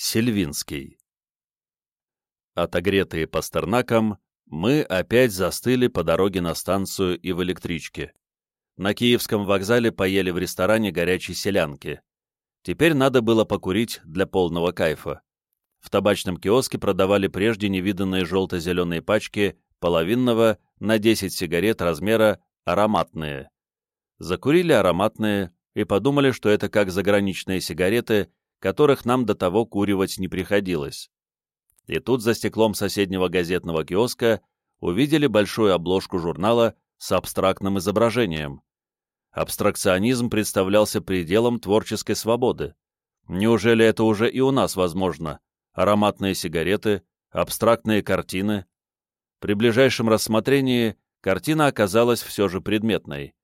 Сильвинский. Отогретые Пастернаком, мы опять застыли по дороге на станцию и в электричке. На Киевском вокзале поели в ресторане горячей селянки. Теперь надо было покурить для полного кайфа. В табачном киоске продавали прежде невиданные желто-зеленые пачки половинного на 10 сигарет размера ароматные. Закурили ароматные и подумали, что это как заграничные сигареты, которых нам до того куривать не приходилось. И тут за стеклом соседнего газетного киоска увидели большую обложку журнала с абстрактным изображением. Абстракционизм представлялся пределом творческой свободы. Неужели это уже и у нас возможно? Ароматные сигареты, абстрактные картины. При ближайшем рассмотрении картина оказалась все же предметной.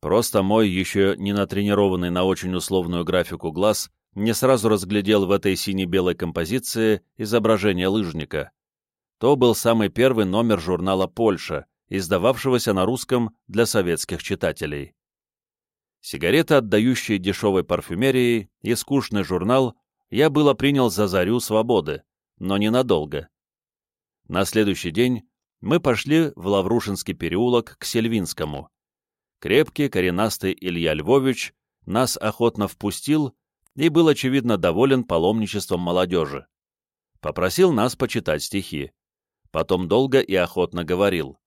Просто мой, еще не натренированный на очень условную графику глаз, не сразу разглядел в этой сине-белой композиции изображение лыжника. То был самый первый номер журнала «Польша», издававшегося на русском для советских читателей. Сигареты, отдающие дешевой парфюмерией, и скучный журнал я было принял за зарю свободы, но ненадолго. На следующий день мы пошли в Лаврушинский переулок к Сельвинскому. Крепкий, коренастый Илья Львович нас охотно впустил и был, очевидно, доволен паломничеством молодежи. Попросил нас почитать стихи. Потом долго и охотно говорил.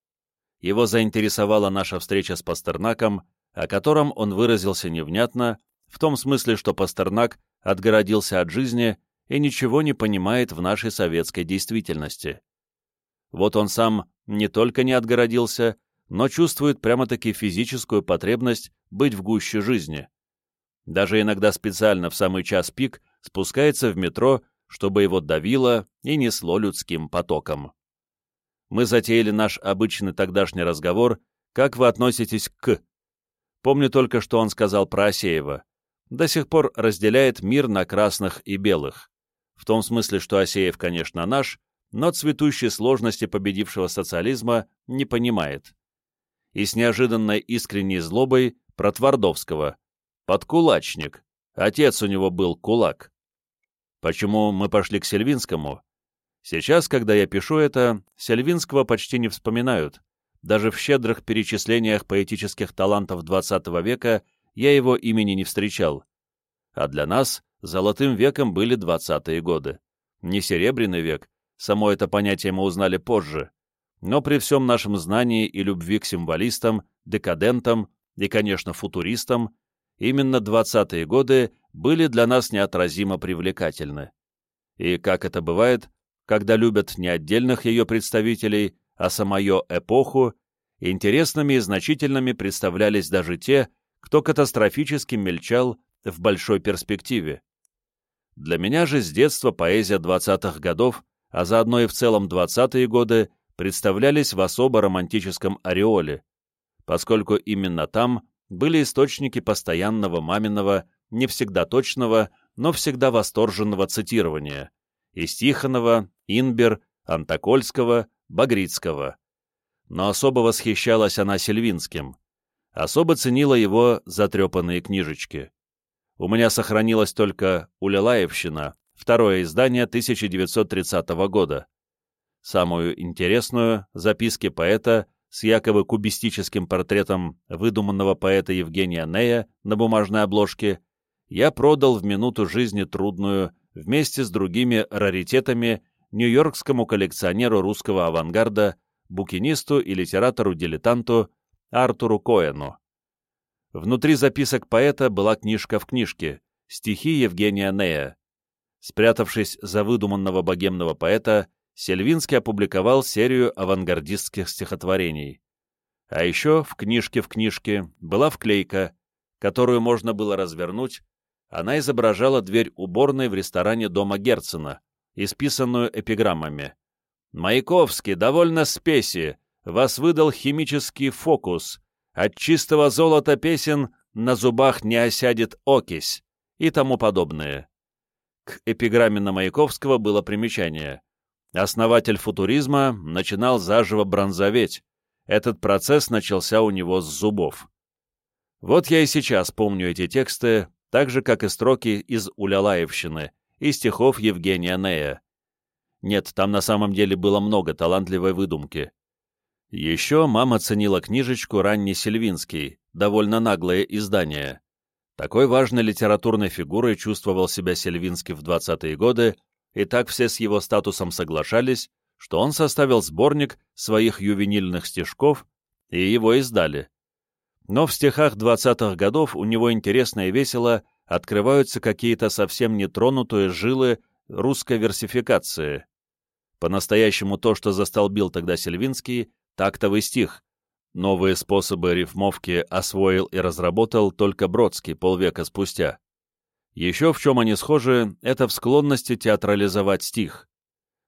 Его заинтересовала наша встреча с Пастернаком, о котором он выразился невнятно, в том смысле, что Пастернак отгородился от жизни и ничего не понимает в нашей советской действительности. Вот он сам не только не отгородился, но чувствует прямо-таки физическую потребность быть в гуще жизни даже иногда специально в самый час пик спускается в метро, чтобы его давило и несло людским потоком. Мы затеяли наш обычный тогдашний разговор «Как вы относитесь к...» Помню только, что он сказал про Асеева. До сих пор разделяет мир на красных и белых. В том смысле, что Асеев, конечно, наш, но цветущей сложности победившего социализма не понимает. И с неожиданной искренней злобой про Твардовского – Подкулачник. Отец у него был кулак. Почему мы пошли к Сельвинскому? Сейчас, когда я пишу это, Сельвинского почти не вспоминают. Даже в щедрых перечислениях поэтических талантов XX века я его имени не встречал. А для нас золотым веком были 20-е годы. Не серебряный век, само это понятие мы узнали позже. Но при всем нашем знании и любви к символистам, декадентам и, конечно, футуристам, именно 20-е годы были для нас неотразимо привлекательны. И, как это бывает, когда любят не отдельных ее представителей, а самую эпоху, интересными и значительными представлялись даже те, кто катастрофически мельчал в большой перспективе. Для меня же с детства поэзия 20-х годов, а заодно и в целом 20-е годы, представлялись в особо романтическом ореоле, поскольку именно там были источники постоянного маминого, не всегда точного, но всегда восторженного цитирования из Тихонова, Инбер, Антокольского, Багрицкого. Но особо восхищалась она Сильвинским. Особо ценила его затрепанные книжечки. У меня сохранилась только «Улялаевщина», второе издание 1930 года. Самую интересную — записки поэта с якобы кубистическим портретом выдуманного поэта Евгения Нея на бумажной обложке, я продал в минуту жизни трудную вместе с другими раритетами нью-йоркскому коллекционеру русского авангарда, букинисту и литератору-дилетанту Артуру Коэну. Внутри записок поэта была книжка в книжке «Стихи Евгения Нея». Спрятавшись за выдуманного богемного поэта, Сельвинский опубликовал серию авангардистских стихотворений. А еще в книжке в книжке была вклейка, которую можно было развернуть, она изображала дверь уборной в ресторане дома Герцена, исписанную эпиграммами. «Маяковский, довольно спеси, вас выдал химический фокус, от чистого золота песен на зубах не осядет окись» и тому подобное. К эпиграмме на Маяковского было примечание. Основатель футуризма начинал заживо бронзоветь. Этот процесс начался у него с зубов. Вот я и сейчас помню эти тексты, так же, как и строки из Улялаевщины, и стихов Евгения Нея. Нет, там на самом деле было много талантливой выдумки. Еще мама ценила книжечку «Ранний Сильвинский», довольно наглое издание. Такой важной литературной фигурой чувствовал себя Сильвинский в 20-е годы, и так все с его статусом соглашались, что он составил сборник своих ювенильных стишков, и его издали. Но в стихах 20-х годов у него интересно и весело открываются какие-то совсем нетронутые жилы русской версификации. По-настоящему то, что застолбил тогда Сельвинский, тактовый стих. Новые способы рифмовки освоил и разработал только Бродский полвека спустя. Еще в чем они схожи, это в склонности театрализовать стих.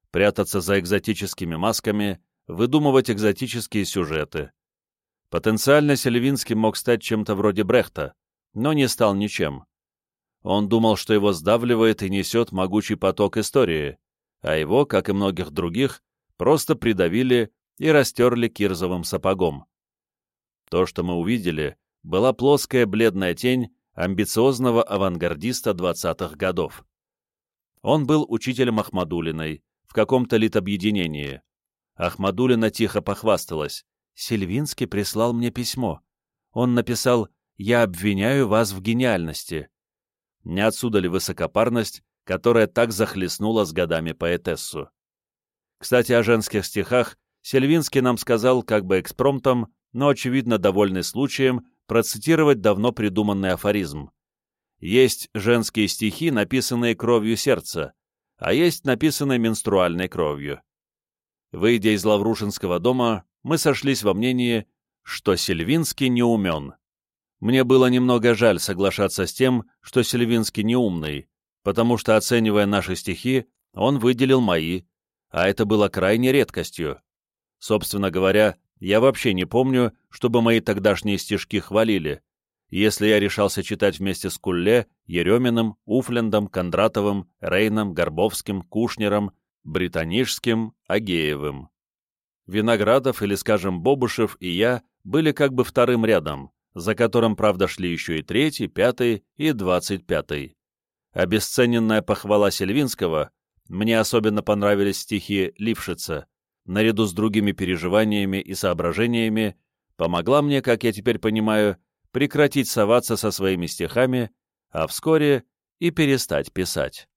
Прятаться за экзотическими масками, выдумывать экзотические сюжеты. Потенциально Сельвинский мог стать чем-то вроде Брехта, но не стал ничем. Он думал, что его сдавливает и несет могучий поток истории, а его, как и многих других, просто придавили и растерли кирзовым сапогом. То, что мы увидели, была плоская бледная тень амбициозного авангардиста 20-х годов. Он был учителем Ахмадулиной в каком-то литобъединении. Ахмадулина тихо похвасталась. «Сильвинский прислал мне письмо. Он написал «Я обвиняю вас в гениальности». Не отсюда ли высокопарность, которая так захлестнула с годами поэтессу? Кстати, о женских стихах Сельвинский нам сказал как бы экспромтом, но, очевидно, довольный случаем, процитировать давно придуманный афоризм. Есть женские стихи, написанные кровью сердца, а есть написанные менструальной кровью. Выйдя из Лаврушинского дома, мы сошлись во мнении, что Сельвинский не умен. Мне было немного жаль соглашаться с тем, что Сельвинский не умный, потому что, оценивая наши стихи, он выделил мои, а это было крайне редкостью. Собственно говоря, я вообще не помню, чтобы мои тогдашние стишки хвалили, если я решался читать вместе с Кулле, Ереминым, Уфлендом, Кондратовым, Рейном, Горбовским, Кушнером, Британишским, Агеевым. Виноградов или, скажем, Бобушев и я были как бы вторым рядом, за которым, правда, шли еще и третий, пятый и двадцать пятый. Обесцененная похвала Сельвинского, мне особенно понравились стихи Лившица, наряду с другими переживаниями и соображениями, помогла мне, как я теперь понимаю, прекратить соваться со своими стихами, а вскоре и перестать писать.